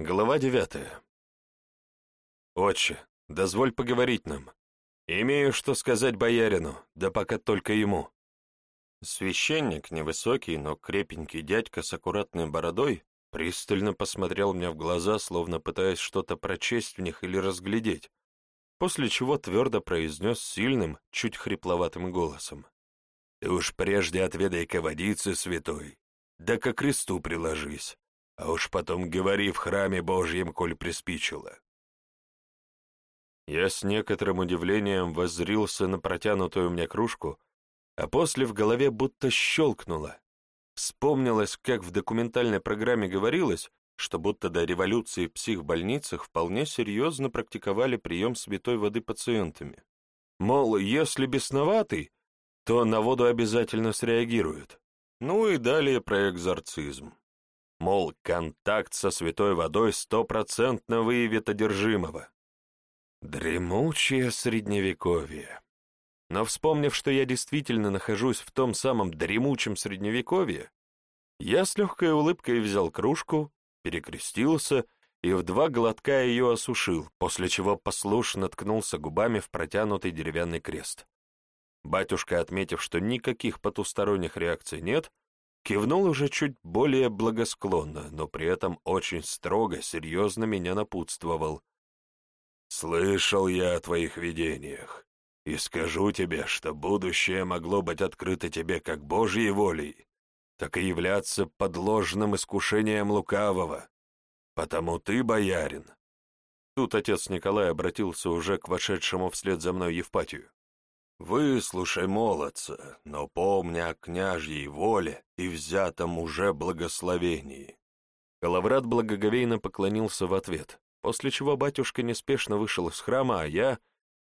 Глава девятая. «Отче, дозволь поговорить нам. Имею что сказать боярину, да пока только ему». Священник, невысокий, но крепенький дядька с аккуратной бородой, пристально посмотрел мне в глаза, словно пытаясь что-то прочесть в них или разглядеть, после чего твердо произнес сильным, чуть хрипловатым голосом. «Ты уж прежде отведай-ка водицы святой, да ко кресту приложись, а уж потом говори в храме Божьем, коль приспичило». Я с некоторым удивлением воззрился на протянутую мне кружку, а после в голове будто щелкнуло. Вспомнилось, как в документальной программе говорилось, что будто до революции в психбольницах вполне серьезно практиковали прием святой воды пациентами. Мол, если бесноватый, то на воду обязательно среагирует. Ну и далее про экзорцизм. Мол, контакт со святой водой стопроцентно выявит одержимого. Дремучее средневековье. Но вспомнив, что я действительно нахожусь в том самом дремучем средневековье, я с легкой улыбкой взял кружку, перекрестился и в два глотка ее осушил, после чего послушно ткнулся губами в протянутый деревянный крест. Батюшка, отметив, что никаких потусторонних реакций нет, кивнул уже чуть более благосклонно, но при этом очень строго, серьезно меня напутствовал. «Слышал я о твоих видениях, и скажу тебе, что будущее могло быть открыто тебе как Божьей волей, так и являться подложным искушением лукавого. Потому ты, боярин». Тут отец Николай обратился уже к вошедшему вслед за мной Евпатию. «Выслушай, молодца, но помни о княжьей воле и взятом уже благословении». Калаврат благоговейно поклонился в ответ, после чего батюшка неспешно вышел из храма, а я,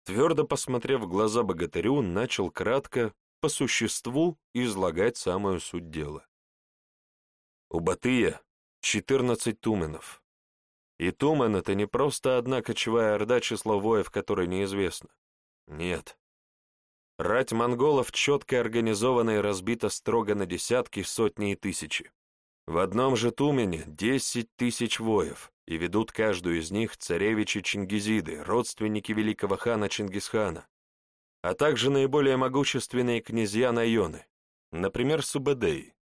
твердо посмотрев в глаза богатырю, начал кратко, по существу, излагать самую суть дела. У Батыя четырнадцать туменов. И тумен — это не просто одна кочевая орда число воев, которой неизвестно. Нет. Рать монголов четко организована и разбита строго на десятки, сотни и тысячи. В одном же Тумене десять тысяч воев, и ведут каждую из них царевичи Чингизиды, родственники великого хана Чингисхана, а также наиболее могущественные князья Найоны, например, Субэдэй,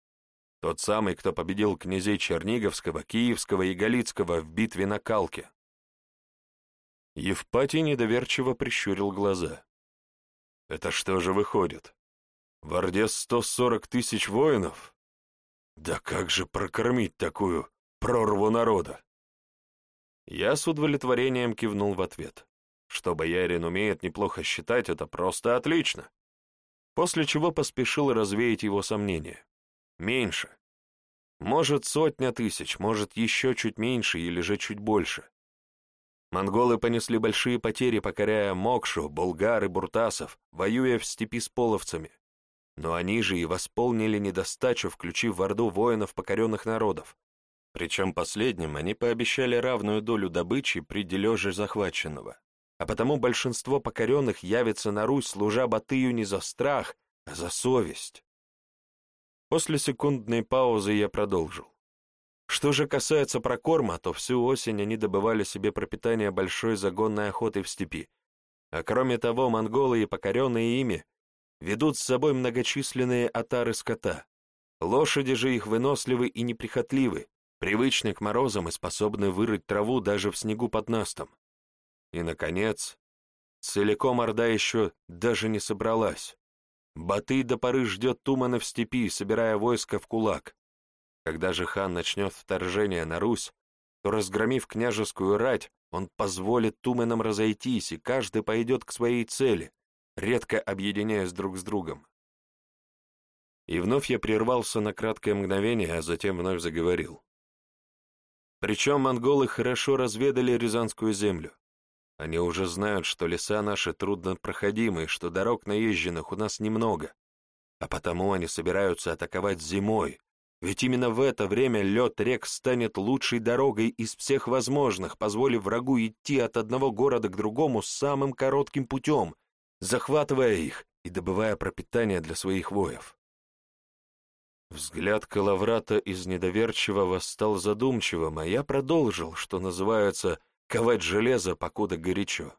тот самый, кто победил князей Черниговского, Киевского и Галицкого в битве на Калке. Евпатий недоверчиво прищурил глаза. Это что же выходит? В Орде 140 тысяч воинов? Да как же прокормить такую прорву народа? Я с удовлетворением кивнул в ответ. Что боярин умеет неплохо считать, это просто отлично. После чего поспешил развеять его сомнения. Меньше. Может, сотня тысяч, может, еще чуть меньше или же чуть больше. Монголы понесли большие потери, покоряя Мокшу, Булгар и Буртасов, воюя в степи с половцами. Но они же и восполнили недостачу, включив в Орду воинов покоренных народов. Причем последним они пообещали равную долю добычи при дележе захваченного. А потому большинство покоренных явится на Русь, служа Батыю не за страх, а за совесть. После секундной паузы я продолжил. Что же касается прокорма, то всю осень они добывали себе пропитание большой загонной охотой в степи. А кроме того, монголы и покоренные ими ведут с собой многочисленные отары скота. Лошади же их выносливы и неприхотливы, привычны к морозам и способны вырыть траву даже в снегу под настом. И, наконец, целиком Орда еще даже не собралась. Батый до поры ждет Тумана в степи, собирая войско в кулак. Когда же хан начнет вторжение на Русь, то, разгромив княжескую рать, он позволит туменам разойтись, и каждый пойдет к своей цели, редко объединяясь друг с другом. И вновь я прервался на краткое мгновение, а затем вновь заговорил. Причем монголы хорошо разведали Рязанскую землю. Они уже знают, что леса наши труднопроходимые, что дорог наезженных у нас немного, а потому они собираются атаковать зимой, ведь именно в это время лед рек станет лучшей дорогой из всех возможных, позволив врагу идти от одного города к другому самым коротким путем, захватывая их и добывая пропитание для своих воев. Взгляд Калаврата из недоверчивого стал задумчивым, а я продолжил, что называется, ковать железо, покуда горячо.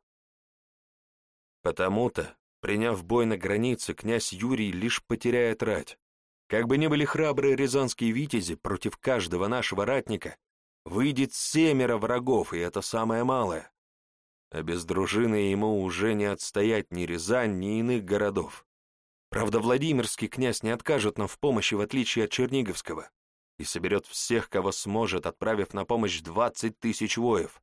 Потому-то, приняв бой на границе, князь Юрий лишь потеряет рать. Как бы ни были храбрые рязанские витязи, против каждого нашего ратника выйдет семеро врагов, и это самое малое. А без дружины ему уже не отстоять ни Рязань, ни иных городов. Правда, Владимирский князь не откажет нам в помощи, в отличие от Черниговского, и соберет всех, кого сможет, отправив на помощь двадцать тысяч воев.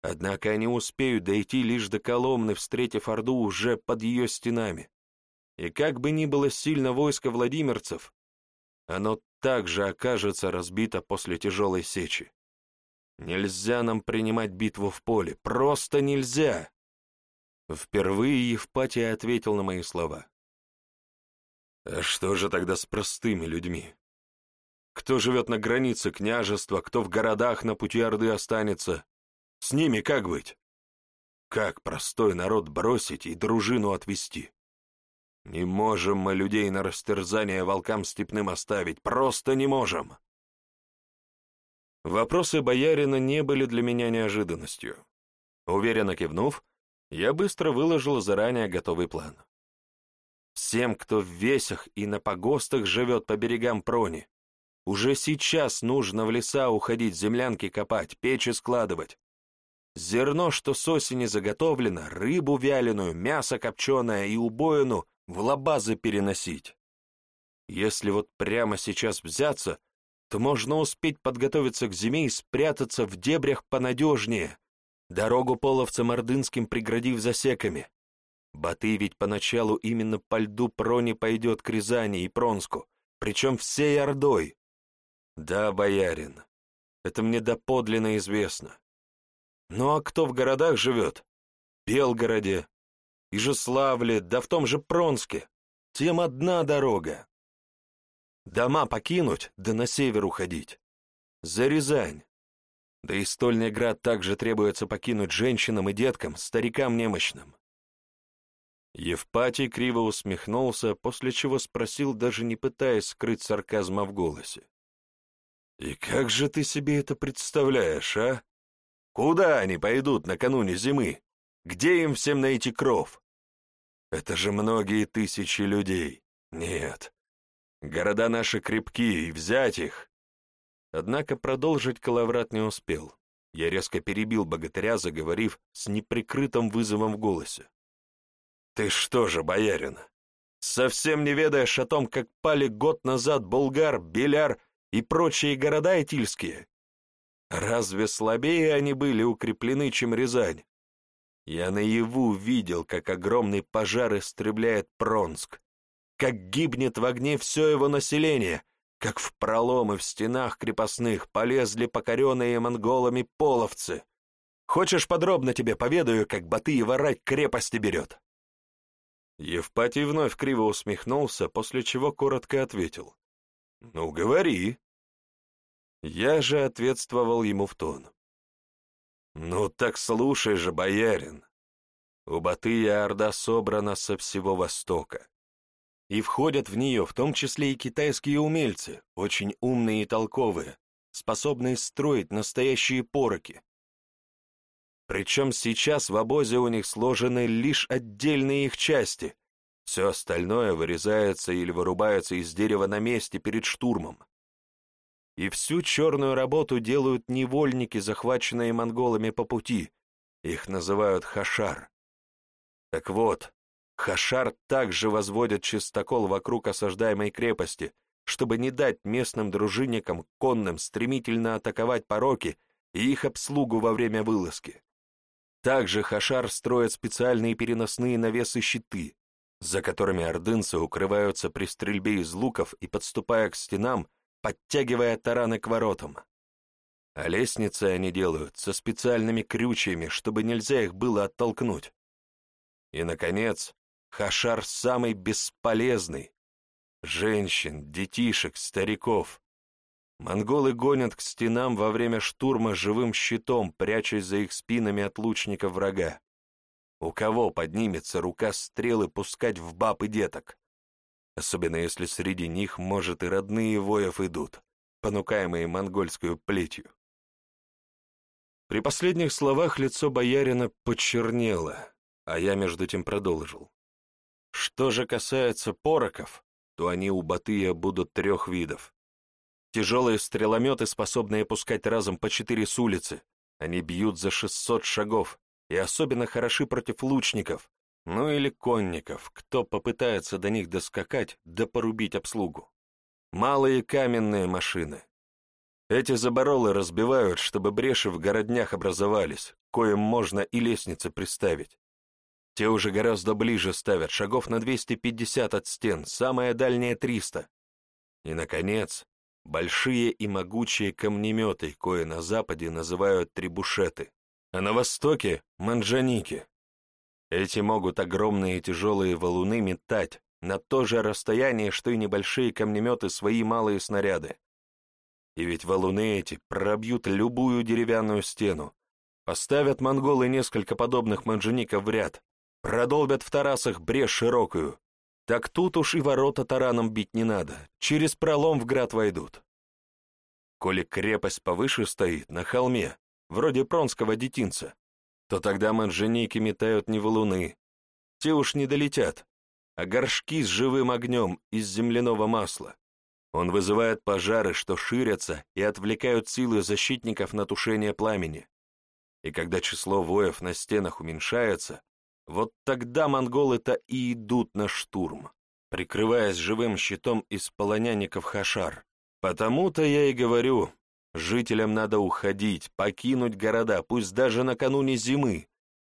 Однако они успеют дойти лишь до Коломны, встретив Орду уже под ее стенами. И как бы ни было сильно войско владимирцев, оно также окажется разбито после тяжелой сечи. Нельзя нам принимать битву в поле, просто нельзя. Впервые Евпатий ответил на мои слова. А что же тогда с простыми людьми? Кто живет на границе княжества, кто в городах на пути Орды останется? С ними как быть? Как простой народ бросить и дружину отвести? Не можем мы людей на растерзание волкам степным оставить, просто не можем. Вопросы боярина не были для меня неожиданностью. Уверенно кивнув, я быстро выложил заранее готовый план. Всем, кто в весях и на погостах живет по берегам Прони. Уже сейчас нужно в леса уходить, землянки копать, печи складывать. Зерно, что с осени заготовлено, рыбу вяленую, мясо копченое и убоину в лабазы переносить. Если вот прямо сейчас взяться, то можно успеть подготовиться к зиме и спрятаться в дебрях понадежнее, дорогу половцам ордынским преградив засеками. Баты ведь поначалу именно по льду Прони пойдет к Рязани и Пронску, причем всей Ордой. Да, боярин, это мне доподлинно известно. Ну а кто в городах живет? Белгороде, Ижеславле, да в том же Пронске. Тем одна дорога. Дома покинуть, да на север уходить. За Рязань. Да и Стольный град также требуется покинуть женщинам и деткам, старикам немощным. Евпатий криво усмехнулся, после чего спросил, даже не пытаясь скрыть сарказма в голосе. «И как же ты себе это представляешь, а? Куда они пойдут накануне зимы? Где им всем найти кров? Это же многие тысячи людей. Нет. Города наши крепкие, и взять их...» Однако продолжить Калаврат не успел. Я резко перебил богатыря, заговорив с неприкрытым вызовом в голосе. «Ты что же, боярин, совсем не ведаешь о том, как пали год назад Булгар, Беляр и прочие города этильские? Разве слабее они были укреплены, чем Рязань? Я наяву видел, как огромный пожар истребляет Пронск, как гибнет в огне все его население, как в проломы в стенах крепостных полезли покоренные монголами половцы. Хочешь, подробно тебе поведаю, как Батыева рать крепости берет?» Евпатий вновь криво усмехнулся, после чего коротко ответил. «Ну, говори». Я же ответствовал ему в тон. «Ну так слушай же, боярин. У Батыя Орда собрана со всего Востока. И входят в нее в том числе и китайские умельцы, очень умные и толковые, способные строить настоящие пороки, причем сейчас в обозе у них сложены лишь отдельные их части. Все остальное вырезается или вырубается из дерева на месте перед штурмом. И всю черную работу делают невольники, захваченные монголами по пути. Их называют хашар. Так вот, хашар также возводят чистокол вокруг осаждаемой крепости, чтобы не дать местным дружинникам конным стремительно атаковать пороки и их обслугу во время вылазки. Также Хашар строит специальные переносные навесы-щиты, за которыми ордынцы укрываются при стрельбе из луков и, подступая к стенам, подтягивая тараны к воротам. А лестницы они делают со специальными крючьями, чтобы нельзя их было оттолкнуть. И, наконец, Хашар самый бесполезный. Женщин, детишек, стариков. Монголы гонят к стенам во время штурма живым щитом, прячась за их спинами от лучников врага. У кого поднимется рука стрелы пускать в баб и деток? Особенно если среди них, может, и родные воев идут, понукаемые монгольскую плетью. При последних словах лицо боярина почернело, а я между тем продолжил. Что же касается пороков, то они у Батыя будут трех видов. Тяжелые стрелометы, способные пускать разом по четыре с улицы, они бьют за шестьсот шагов и особенно хороши против лучников, ну или конников, кто попытается до них доскакать да порубить обслугу. Малые каменные машины. Эти заборолы разбивают, чтобы бреши в городнях образовались, коим можно и лестницы приставить. Те уже гораздо ближе ставят, шагов на 250 от стен, самое дальнее 300. И, наконец, большие и могучие камнеметы, кое на западе называют трибушеты, а на востоке — манжаники. Эти могут огромные тяжелые валуны метать на то же расстояние, что и небольшие камнеметы свои малые снаряды. И ведь валуны эти пробьют любую деревянную стену, поставят монголы несколько подобных манжаников в ряд, продолбят в Тарасах брешь широкую, так тут уж и ворота тараном бить не надо, через пролом в град войдут. Коли крепость повыше стоит, на холме, вроде пронского детинца, то тогда манженики метают не валуны, те уж не долетят, а горшки с живым огнем из земляного масла. Он вызывает пожары, что ширятся и отвлекают силы защитников на тушение пламени. И когда число воев на стенах уменьшается, вот тогда монголы-то и идут на штурм, прикрываясь живым щитом из полонянников Хашар. Потому-то я и говорю, жителям надо уходить, покинуть города, пусть даже накануне зимы,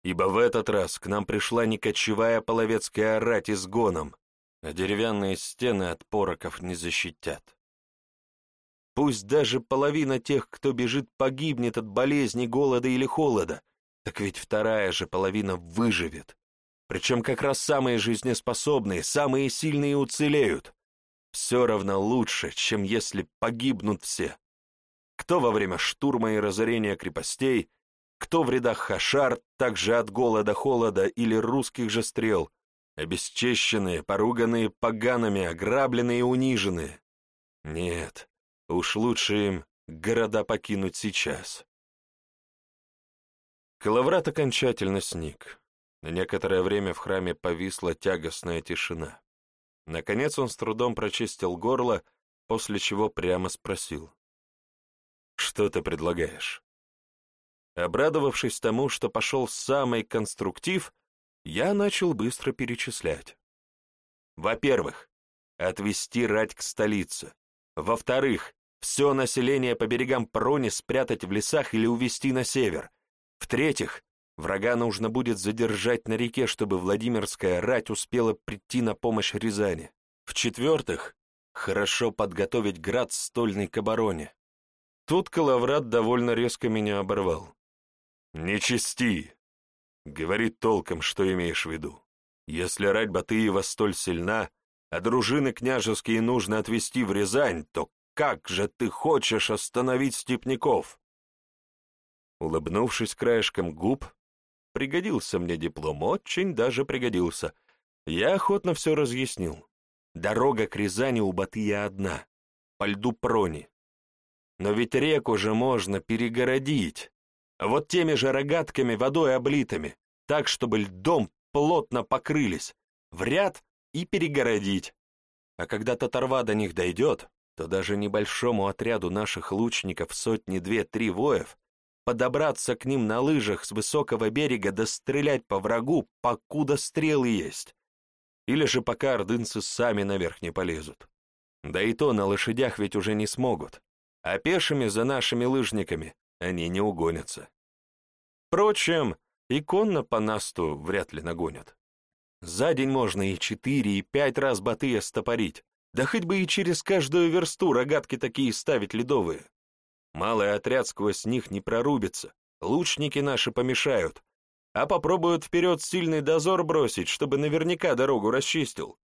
ибо в этот раз к нам пришла не кочевая половецкая рать изгоном, а деревянные стены от пороков не защитят. Пусть даже половина тех, кто бежит, погибнет от болезни, голода или холода, так ведь вторая же половина выживет. Причем как раз самые жизнеспособные, самые сильные уцелеют. Все равно лучше, чем если погибнут все. Кто во время штурма и разорения крепостей, кто в рядах хашар, также от голода, холода или русских же стрел, обесчещенные, поруганные погаными, ограбленные и униженные. Нет, уж лучше им города покинуть сейчас. Калаврат окончательно сник. На некоторое время в храме повисла тягостная тишина. Наконец он с трудом прочистил горло, после чего прямо спросил. «Что ты предлагаешь?» Обрадовавшись тому, что пошел самый конструктив, я начал быстро перечислять. Во-первых, отвести рать к столице. Во-вторых, все население по берегам Прони спрятать в лесах или увезти на север — в-третьих, врага нужно будет задержать на реке, чтобы Владимирская рать успела прийти на помощь Рязани. В-четвертых, хорошо подготовить град стольный к обороне. Тут Калаврат довольно резко меня оборвал. «Не чисти! Говори толком, что имеешь в виду. Если рать Батыева столь сильна, а дружины княжеские нужно отвести в Рязань, то как же ты хочешь остановить степняков?» Улыбнувшись краешком губ, пригодился мне диплом, очень даже пригодился. Я охотно все разъяснил. Дорога к Рязани у Батыя одна, по льду Прони. Но ведь реку же можно перегородить. Вот теми же рогатками водой облитыми, так, чтобы льдом плотно покрылись, в ряд и перегородить. А когда татарва до них дойдет, то даже небольшому отряду наших лучников сотни две-три воев подобраться к ним на лыжах с высокого берега да стрелять по врагу, покуда стрелы есть. Или же пока ордынцы сами наверх не полезут. Да и то на лошадях ведь уже не смогут, а пешими за нашими лыжниками они не угонятся. Впрочем, и конно по насту вряд ли нагонят. За день можно и четыре, и пять раз батыя стопорить, да хоть бы и через каждую версту рогатки такие ставить ледовые. Малый отряд сквозь них не прорубится, лучники наши помешают, а попробуют вперед сильный дозор бросить, чтобы наверняка дорогу расчистил.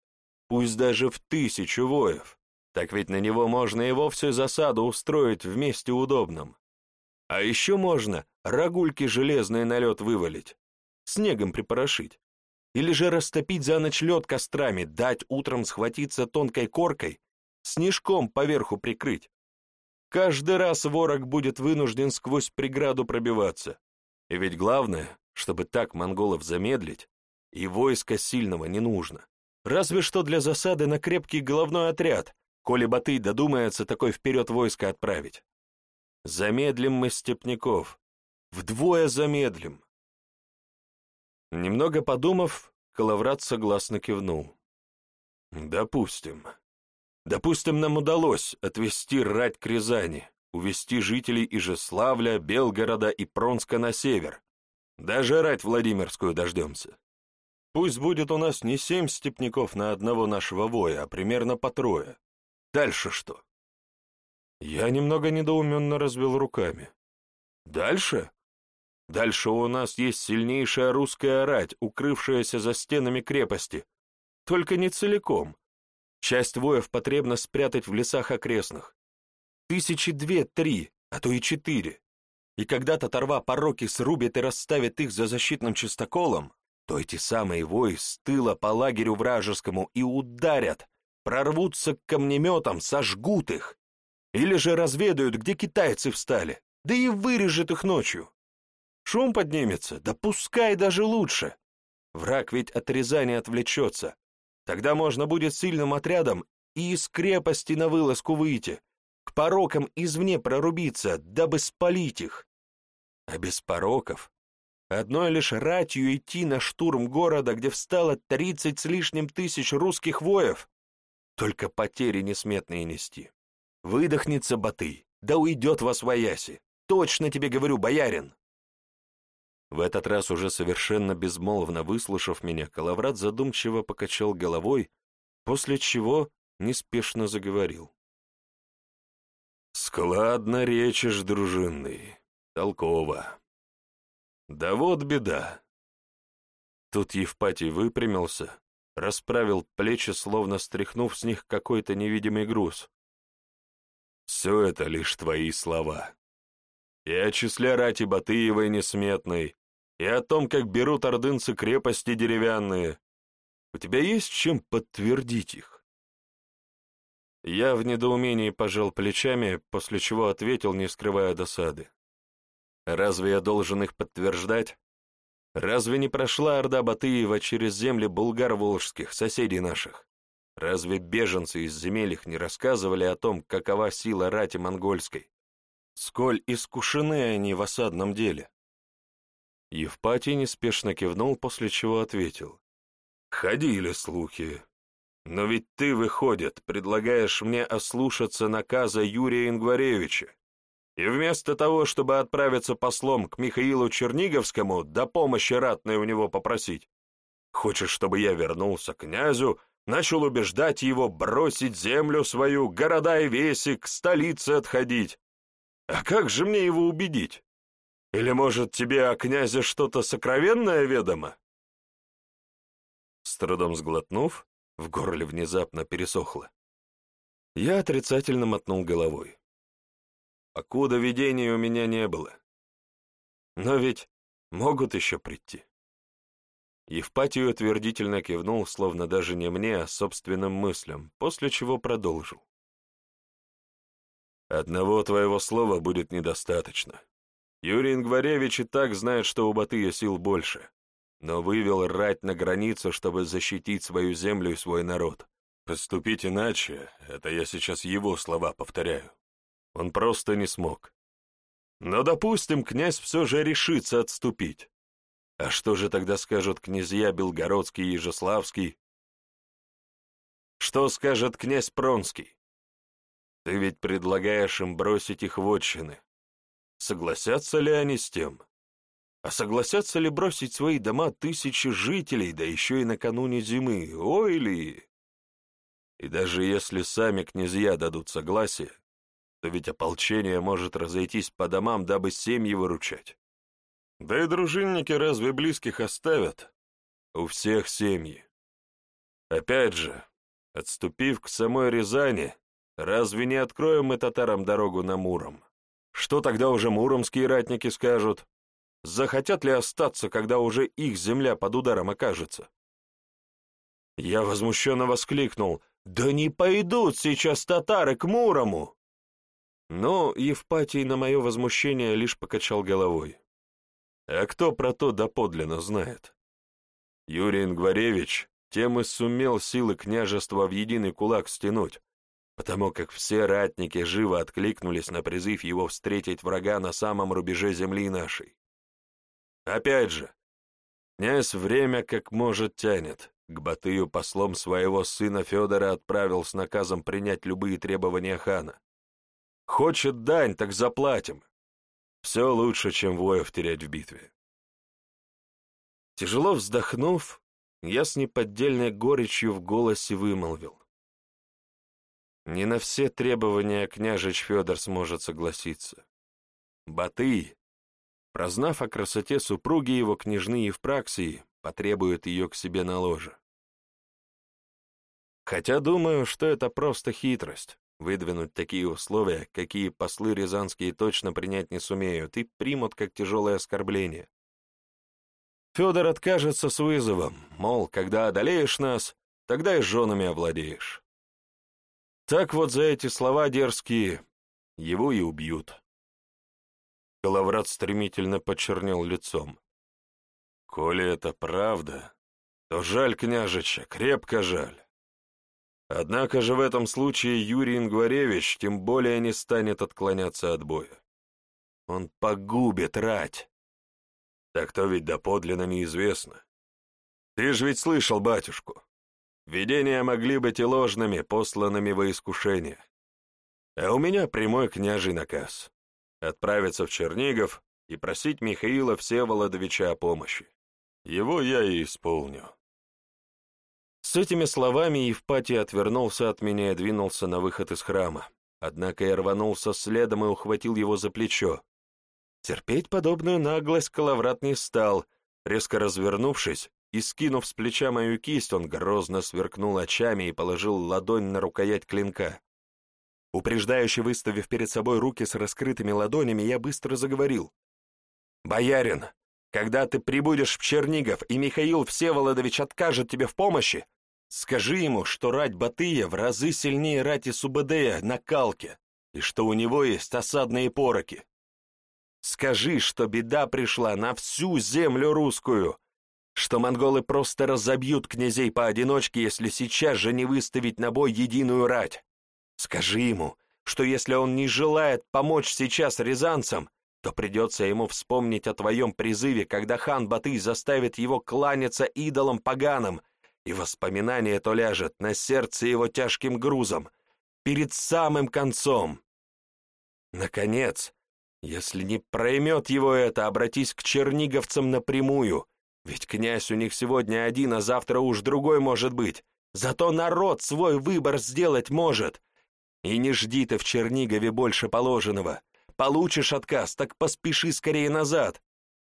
Пусть даже в тысячу воев. Так ведь на него можно и вовсе засаду устроить в месте удобном. А еще можно рогульки железные на лед вывалить, снегом припорошить. Или же растопить за ночь лед кострами, дать утром схватиться тонкой коркой, снежком поверху прикрыть. Каждый раз ворог будет вынужден сквозь преграду пробиваться. И ведь главное, чтобы так монголов замедлить, и войска сильного не нужно. Разве что для засады на крепкий головной отряд, коли Батый додумается такой вперед войско отправить. Замедлим мы степняков. Вдвое замедлим. Немного подумав, Калаврат согласно кивнул. Допустим. Допустим, нам удалось отвести рать к Рязани, увести жителей Ижеславля, Белгорода и Пронска на север. Даже рать Владимирскую дождемся. Пусть будет у нас не семь степняков на одного нашего воя, а примерно по трое. Дальше что? Я немного недоуменно развел руками. Дальше? Дальше у нас есть сильнейшая русская рать, укрывшаяся за стенами крепости. Только не целиком. Часть воев потребно спрятать в лесах окрестных. Тысячи две-три, а то и четыре. И когда татарва пороки срубит и расставит их за защитным чистоколом, то эти самые вои с тыла по лагерю вражескому и ударят, прорвутся к камнеметам, сожгут их. Или же разведают, где китайцы встали, да и вырежет их ночью. Шум поднимется, да пускай даже лучше. Враг ведь от Рязани отвлечется. Тогда можно будет сильным отрядом и из крепости на вылазку выйти, к порокам извне прорубиться, дабы спалить их. А без пороков Одной лишь ратью идти на штурм города, где встало тридцать с лишним тысяч русских воев, только потери несметные нести. Выдохнется Батый, да уйдет во свояси. Точно тебе говорю, боярин. В этот раз уже совершенно безмолвно выслушав меня, Калаврат задумчиво покачал головой, после чего неспешно заговорил. «Складно речишь, дружинный, толково. Да вот беда. Тут Евпатий выпрямился, расправил плечи, словно стряхнув с них какой-то невидимый груз. Все это лишь твои слова. И о числе рати Батыевой несметной, и о том, как берут ордынцы крепости деревянные. У тебя есть чем подтвердить их? Я в недоумении пожал плечами, после чего ответил, не скрывая досады. Разве я должен их подтверждать? Разве не прошла Орда Батыева через земли булгар-волжских, соседей наших? Разве беженцы из земель их не рассказывали о том, какова сила рати монгольской? Сколь искушены они в осадном деле? Евпатий неспешно кивнул, после чего ответил. «Ходили слухи. Но ведь ты, выходит, предлагаешь мне ослушаться наказа Юрия Ингваревича, и вместо того, чтобы отправиться послом к Михаилу Черниговскому, до помощи ратной у него попросить, хочешь, чтобы я вернулся к князю, начал убеждать его бросить землю свою, города и веси, к столице отходить. А как же мне его убедить? Или, может, тебе о князе что-то сокровенное ведомо?» С трудом сглотнув, в горле внезапно пересохло. Я отрицательно мотнул головой покуда видений у меня не было. Но ведь могут еще прийти. Евпатий утвердительно кивнул, словно даже не мне, а собственным мыслям, после чего продолжил. «Одного твоего слова будет недостаточно. Юрий Ингваревич и так знает, что у Батыя сил больше, но вывел рать на границу, чтобы защитить свою землю и свой народ. Поступить иначе — это я сейчас его слова повторяю. Он просто не смог. Но, допустим, князь все же решится отступить. А что же тогда скажут князья Белгородский и Ежеславский? Что скажет князь Пронский? Ты ведь предлагаешь им бросить их в отчины. Согласятся ли они с тем? А согласятся ли бросить свои дома тысячи жителей, да еще и накануне зимы? Ой ли! И даже если сами князья дадут согласие, то ведь ополчение может разойтись по домам, дабы семьи выручать. Да и дружинники разве близких оставят? У всех семьи. Опять же, отступив к самой Рязани, разве не откроем мы татарам дорогу на Муром? Что тогда уже муромские ратники скажут? Захотят ли остаться, когда уже их земля под ударом окажется? Я возмущенно воскликнул, «Да не пойдут сейчас татары к Мурому!» Но Евпатий на мое возмущение лишь покачал головой. А кто про то доподлинно знает? Юрий Ингваревич тем и сумел силы княжества в единый кулак стянуть, потому как все ратники живо откликнулись на призыв его встретить врага на самом рубеже земли нашей. Опять же, князь время как может тянет. К Батыю послом своего сына Федора отправил с наказом принять любые требования хана. Хочет дань, так заплатим. Все лучше, чем воев терять в битве. Тяжело вздохнув, я с неподдельной горечью в голосе вымолвил. Не на все требования княжич Федор сможет согласиться. Батый, прознав о красоте супруги его княжны Евпраксии, потребует ее к себе на ложе. Хотя думаю, что это просто хитрость выдвинуть такие условия, какие послы рязанские точно принять не сумеют, и примут как тяжелое оскорбление. Федор откажется с вызовом, мол, когда одолеешь нас, тогда и женами овладеешь. Так вот за эти слова дерзкие его и убьют. Головрат стремительно почернел лицом. Коли это правда, то жаль княжича, крепко жаль. Однако же в этом случае Юрий Ингваревич тем более не станет отклоняться от боя. Он погубит рать. Так то ведь доподлинно неизвестно. Ты же ведь слышал батюшку. Видения могли быть и ложными, посланными во искушение. А у меня прямой княжий наказ — отправиться в Чернигов и просить Михаила Всеволодовича о помощи. Его я и исполню. С этими словами Евпатий отвернулся от меня и двинулся на выход из храма. Однако я рванулся следом и ухватил его за плечо. Терпеть подобную наглость Калаврат не стал. Резко развернувшись и скинув с плеча мою кисть, он грозно сверкнул очами и положил ладонь на рукоять клинка. Упреждающе выставив перед собой руки с раскрытыми ладонями, я быстро заговорил. «Боярин, когда ты прибудешь в Чернигов, и Михаил Всеволодович откажет тебе в помощи, скажи ему, что рать Батыя в разы сильнее рати Субадея на Калке, и что у него есть осадные пороки. Скажи, что беда пришла на всю землю русскую, что монголы просто разобьют князей поодиночке, если сейчас же не выставить на бой единую рать. Скажи ему, что если он не желает помочь сейчас рязанцам, то придется ему вспомнить о твоем призыве, когда хан Батый заставит его кланяться идолам поганым, и воспоминание то ляжет на сердце его тяжким грузом, перед самым концом. Наконец, если не проймет его это, обратись к черниговцам напрямую, ведь князь у них сегодня один, а завтра уж другой может быть. Зато народ свой выбор сделать может. И не жди ты в Чернигове больше положенного. Получишь отказ, так поспеши скорее назад.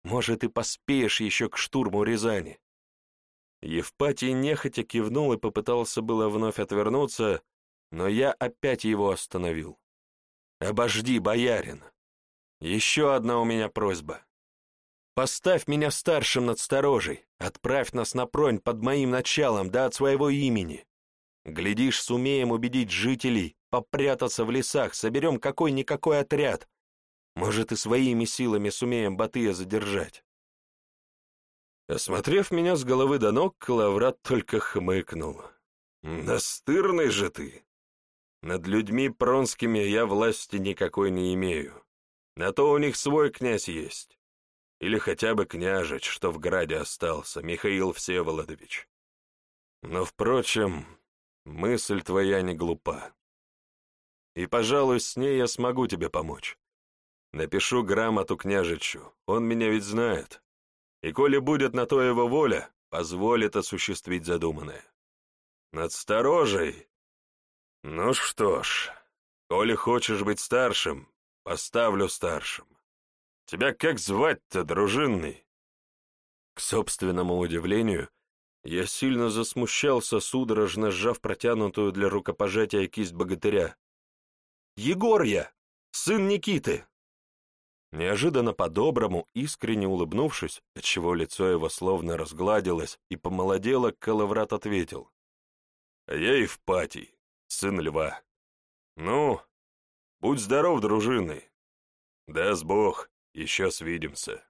Может, и поспеешь еще к штурму Рязани. Евпатий нехотя кивнул и попытался было вновь отвернуться, но я опять его остановил. «Обожди, боярин! Еще одна у меня просьба. Поставь меня старшим над сторожей, отправь нас на пронь под моим началом, да от своего имени. Глядишь, сумеем убедить жителей попрятаться в лесах, соберем какой-никакой отряд, может, и своими силами сумеем Батыя задержать. Осмотрев меня с головы до ног, Клаврат только хмыкнул. «Настырный же ты! Над людьми пронскими я власти никакой не имею. На то у них свой князь есть. Или хотя бы княжич, что в граде остался, Михаил Всеволодович. Но, впрочем, мысль твоя не глупа. И, пожалуй, с ней я смогу тебе помочь. Напишу грамоту княжичу, он меня ведь знает. И коли будет на то его воля, позволит осуществить задуманное. Над сторожей? Ну что ж, коли хочешь быть старшим, поставлю старшим. Тебя как звать-то, дружинный? К собственному удивлению, я сильно засмущался, судорожно сжав протянутую для рукопожатия кисть богатыря. «Егор я, сын Никиты!» Неожиданно по-доброму, искренне улыбнувшись, отчего лицо его словно разгладилось и помолодело, Калаврат ответил. а я Евпатий, сын льва. Ну, будь здоров, дружины. Даст Бог, еще свидимся.